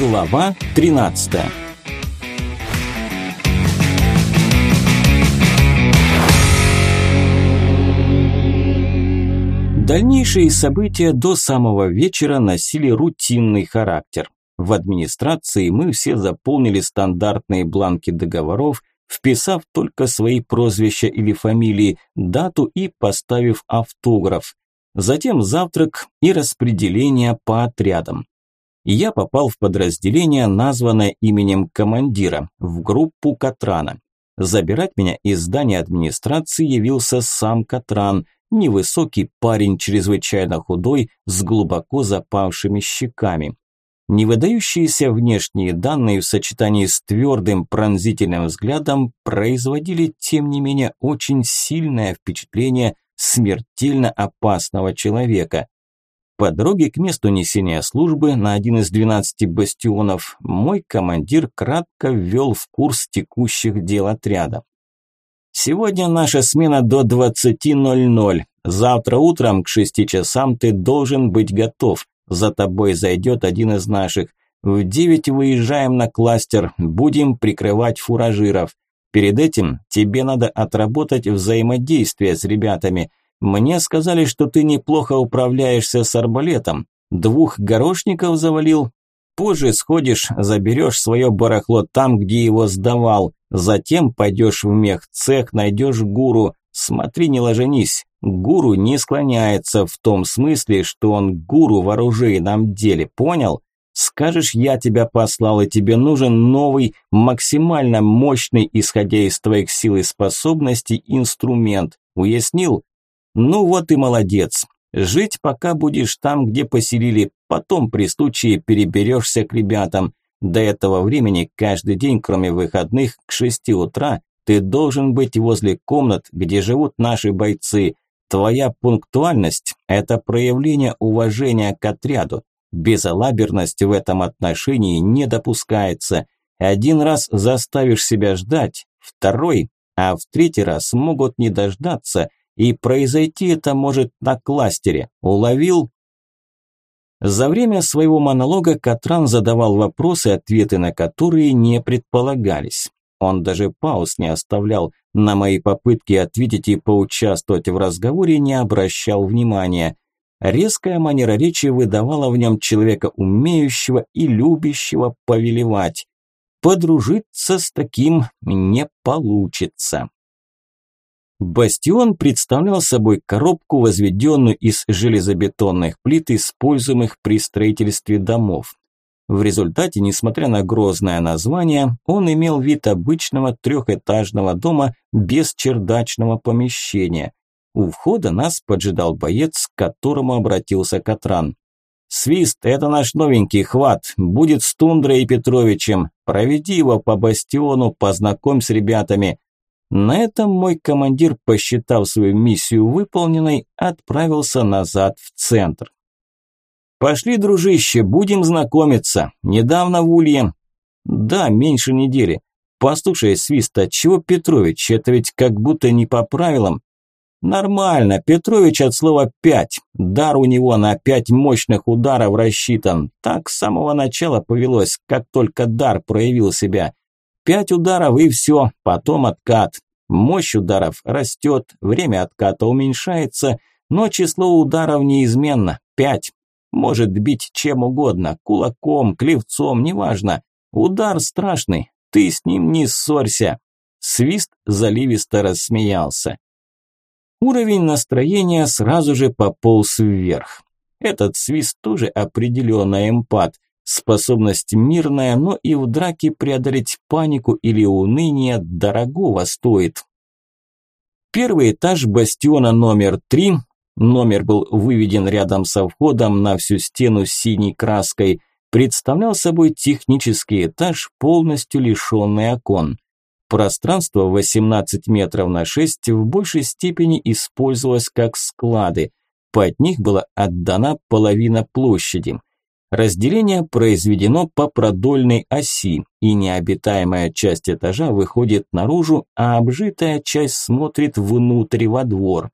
Глава 13 Дальнейшие события до самого вечера носили рутинный характер. В администрации мы все заполнили стандартные бланки договоров, вписав только свои прозвища или фамилии, дату и поставив автограф. Затем завтрак и распределение по отрядам я попал в подразделение, названное именем командира, в группу Катрана. Забирать меня из здания администрации явился сам Катран, невысокий парень, чрезвычайно худой, с глубоко запавшими щеками. Невыдающиеся внешние данные в сочетании с твердым пронзительным взглядом производили, тем не менее, очень сильное впечатление смертельно опасного человека. По дороге к месту несения службы на один из 12 бастионов мой командир кратко ввел в курс текущих дел отряда. Сегодня наша смена до 20.00. Завтра утром к 6 часам ты должен быть готов. За тобой зайдет один из наших. В 9 выезжаем на кластер, будем прикрывать фуражиров. Перед этим тебе надо отработать взаимодействие с ребятами. Мне сказали, что ты неплохо управляешься с арбалетом. Двух горошников завалил. Позже сходишь, заберешь свое барахло там, где его сдавал. Затем пойдешь в мех цех, найдешь гуру. Смотри, не ложенись. Гуру не склоняется в том смысле, что он гуру в оружейном деле, понял? Скажешь, я тебя послал, и тебе нужен новый, максимально мощный, исходя из твоих сил и способностей, инструмент. Уяснил? Ну вот и молодец. Жить пока будешь там, где поселили, потом при случае переберешься к ребятам. До этого времени каждый день, кроме выходных, к шести утра, ты должен быть возле комнат, где живут наши бойцы. Твоя пунктуальность – это проявление уважения к отряду. Безалаберность в этом отношении не допускается. Один раз заставишь себя ждать, второй, а в третий раз могут не дождаться – и произойти это может на кластере. Уловил? За время своего монолога Катран задавал вопросы, ответы на которые не предполагались. Он даже пауз не оставлял, на мои попытки ответить и поучаствовать в разговоре не обращал внимания. Резкая манера речи выдавала в нем человека умеющего и любящего повелевать. Подружиться с таким не получится. Бастион представлял собой коробку, возведенную из железобетонных плит, используемых при строительстве домов. В результате, несмотря на грозное название, он имел вид обычного трехэтажного дома без чердачного помещения. У входа нас поджидал боец, к которому обратился Катран. «Свист, это наш новенький хват, будет с Тундрой и Петровичем. Проведи его по бастиону, познакомь с ребятами. На этом мой командир, посчитав свою миссию выполненной, отправился назад в центр. «Пошли, дружище, будем знакомиться. Недавно в Улье...» «Да, меньше недели. Послушай, Свист, а чего Петрович? Это ведь как будто не по правилам». «Нормально. Петрович от слова «пять». Дар у него на пять мощных ударов рассчитан. Так с самого начала повелось, как только дар проявил себя. Пять ударов и все, потом откат. Мощь ударов растет, время отката уменьшается, но число ударов неизменно – пять. Может бить чем угодно, кулаком, клевцом, неважно. Удар страшный, ты с ним не ссорься. Свист заливисто рассмеялся. Уровень настроения сразу же пополз вверх. Этот свист тоже определенно эмпат – Способность мирная, но и в драке преодолеть панику или уныние дорогого стоит. Первый этаж бастиона номер три, номер был выведен рядом со входом на всю стену синей краской, представлял собой технический этаж, полностью лишенный окон. Пространство 18 метров на 6 в большей степени использовалось как склады. Под них была отдана половина площади. Разделение произведено по продольной оси, и необитаемая часть этажа выходит наружу, а обжитая часть смотрит внутрь во двор.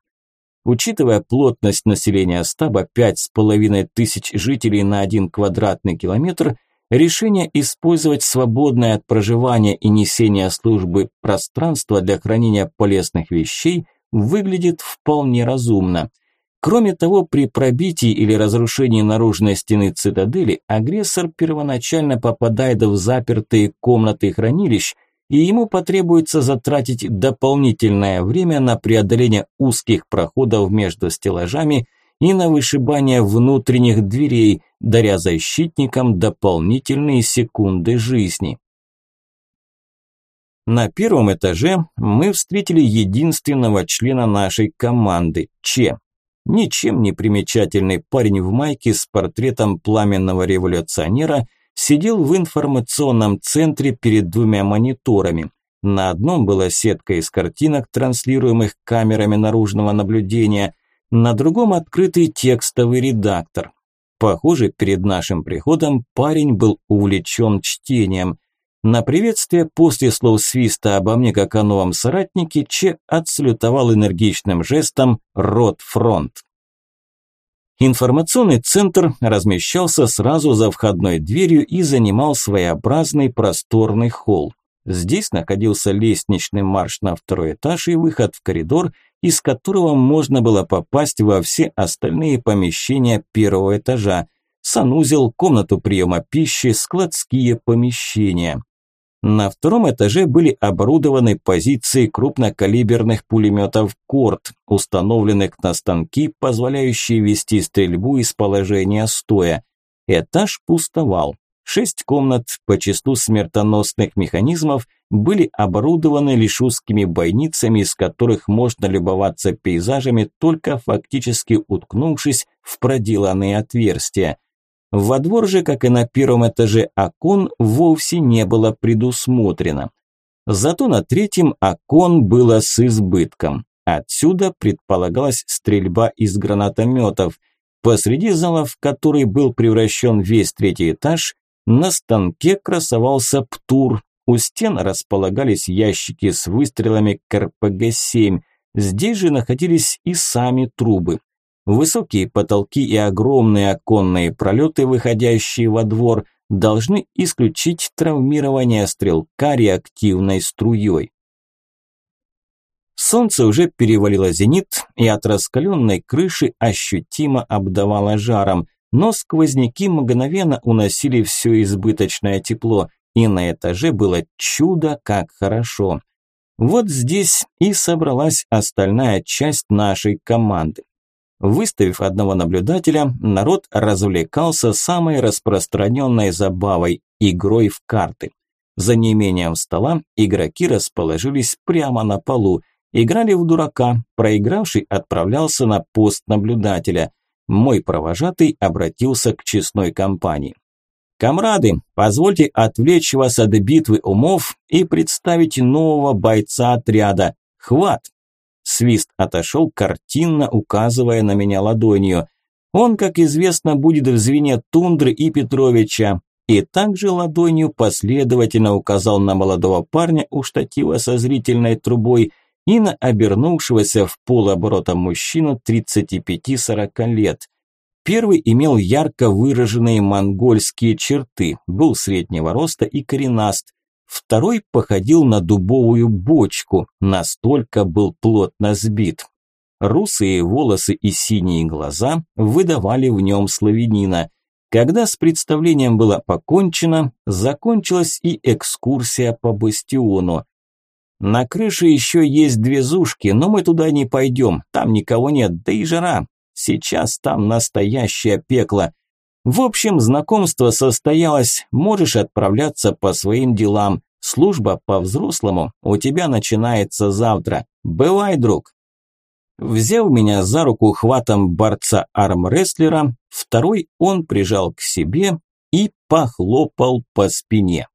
Учитывая плотность населения стаба 5,5 тысяч жителей на 1 квадратный километр, решение использовать свободное от проживания и несения службы пространство для хранения полезных вещей выглядит вполне разумно. Кроме того, при пробитии или разрушении наружной стены цитадели агрессор первоначально попадает в запертые комнаты хранилищ, и ему потребуется затратить дополнительное время на преодоление узких проходов между стеллажами и на вышибание внутренних дверей, даря защитникам дополнительные секунды жизни. На первом этаже мы встретили единственного члена нашей команды – Че. Ничем не примечательный парень в майке с портретом пламенного революционера сидел в информационном центре перед двумя мониторами. На одном была сетка из картинок, транслируемых камерами наружного наблюдения, на другом открытый текстовый редактор. Похоже, перед нашим приходом парень был увлечен чтением. На приветствие после слов свиста обо мне как о новом соратнике Че отсалютовал энергичным жестом «Рот фронт». Информационный центр размещался сразу за входной дверью и занимал своеобразный просторный холл. Здесь находился лестничный марш на второй этаж и выход в коридор, из которого можно было попасть во все остальные помещения первого этажа. Санузел, комнату приема пищи, складские помещения. На втором этаже были оборудованы позиции крупнокалиберных пулеметов «Корт», установленных на станки, позволяющие вести стрельбу из положения стоя. Этаж пустовал. Шесть комнат по числу смертоносных механизмов были оборудованы лишь узкими бойницами, из которых можно любоваться пейзажами, только фактически уткнувшись в проделанные отверстия. Во двор же, как и на первом этаже окон, вовсе не было предусмотрено. Зато на третьем окон было с избытком. Отсюда предполагалась стрельба из гранатометов. Посреди зала, в который был превращен весь третий этаж, на станке красовался ПТУР. У стен располагались ящики с выстрелами КРПГ-7. Здесь же находились и сами трубы. Высокие потолки и огромные оконные пролеты, выходящие во двор, должны исключить травмирование стрелка реактивной струей. Солнце уже перевалило зенит и от раскаленной крыши ощутимо обдавало жаром, но сквозняки мгновенно уносили все избыточное тепло, и на этаже было чудо как хорошо. Вот здесь и собралась остальная часть нашей команды. Выставив одного наблюдателя, народ развлекался самой распространенной забавой – игрой в карты. За неимением стола игроки расположились прямо на полу, играли в дурака, проигравший отправлялся на пост наблюдателя. Мой провожатый обратился к честной компании. «Камрады, позвольте отвлечь вас от битвы умов и представить нового бойца отряда. Хват!» Свист отошел, картинно указывая на меня ладонью. Он, как известно, будет в звене Тундры и Петровича. И также ладонью последовательно указал на молодого парня у штатива со зрительной трубой и на обернувшегося в полоборота мужчину 35-40 лет. Первый имел ярко выраженные монгольские черты, был среднего роста и коренаст, Второй походил на дубовую бочку, настолько был плотно сбит. Русые волосы и синие глаза выдавали в нем славянина. Когда с представлением было покончено, закончилась и экскурсия по бастиону. На крыше еще есть две зушки, но мы туда не пойдем, там никого нет, да и жара. Сейчас там настоящее пекло. В общем, знакомство состоялось, можешь отправляться по своим делам. Служба по-взрослому у тебя начинается завтра. Бывай, друг. Взяв меня за руку хватом борца-армрестлера, второй он прижал к себе и похлопал по спине.